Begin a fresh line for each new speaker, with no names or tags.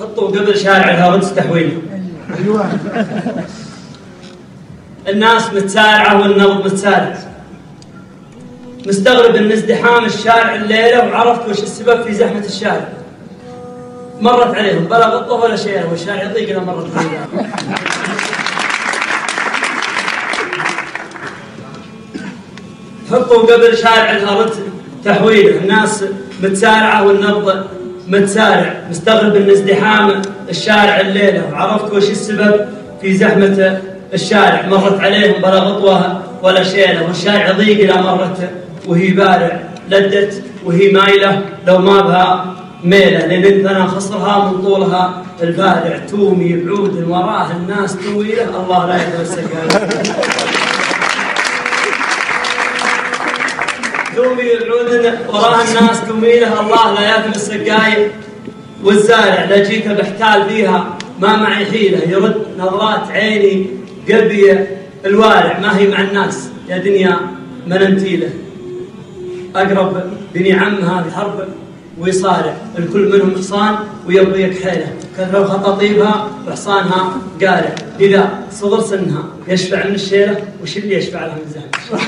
حطوا قبل شارع الهرمز تحويل
أيوه.
الناس متسارعة والنبض متسارع. مستغرب إن ازدحام الشارع الليلة وعرفت وش السبب في زحمة الشارع. مرت عليهم بلا غطة ولا شيء والشارع يضيق إلى مرت عليهم. حطوا قبل شارع الأرض تحويله. الناس متسارعة والنبض متسارع مستغرب إن ازدحام الشارع الليلة. وعرفت وش السبب؟ في زحمة الشارع. مرت عليهم بلا غطوة ولا شيلة. والشارع ضيق إلى مرت وهي بارع لدت وهي مايلة. لو ما بها ميلة. لأن أنا خصرها من طولها البارع. تومي بعود وراه الناس. طويلة الله لا يتمسك تومي بعود وراه الناس طويلة الله لا يأكل السقاية والزارع لا جيت بحتال فيها ما معي حيلة. يرد نظرات عيني قلبي الوارع ما هي مع الناس. يا دنيا مننتيله أقرب بني عم هذه حرب ويصارع. الكل منهم حصان ويبغيك حيلة. كثروا خطاطيبها وحصانها قارع. إذا صغر سنها يشفع من الشيلة وش اللي يشفع لها من زهر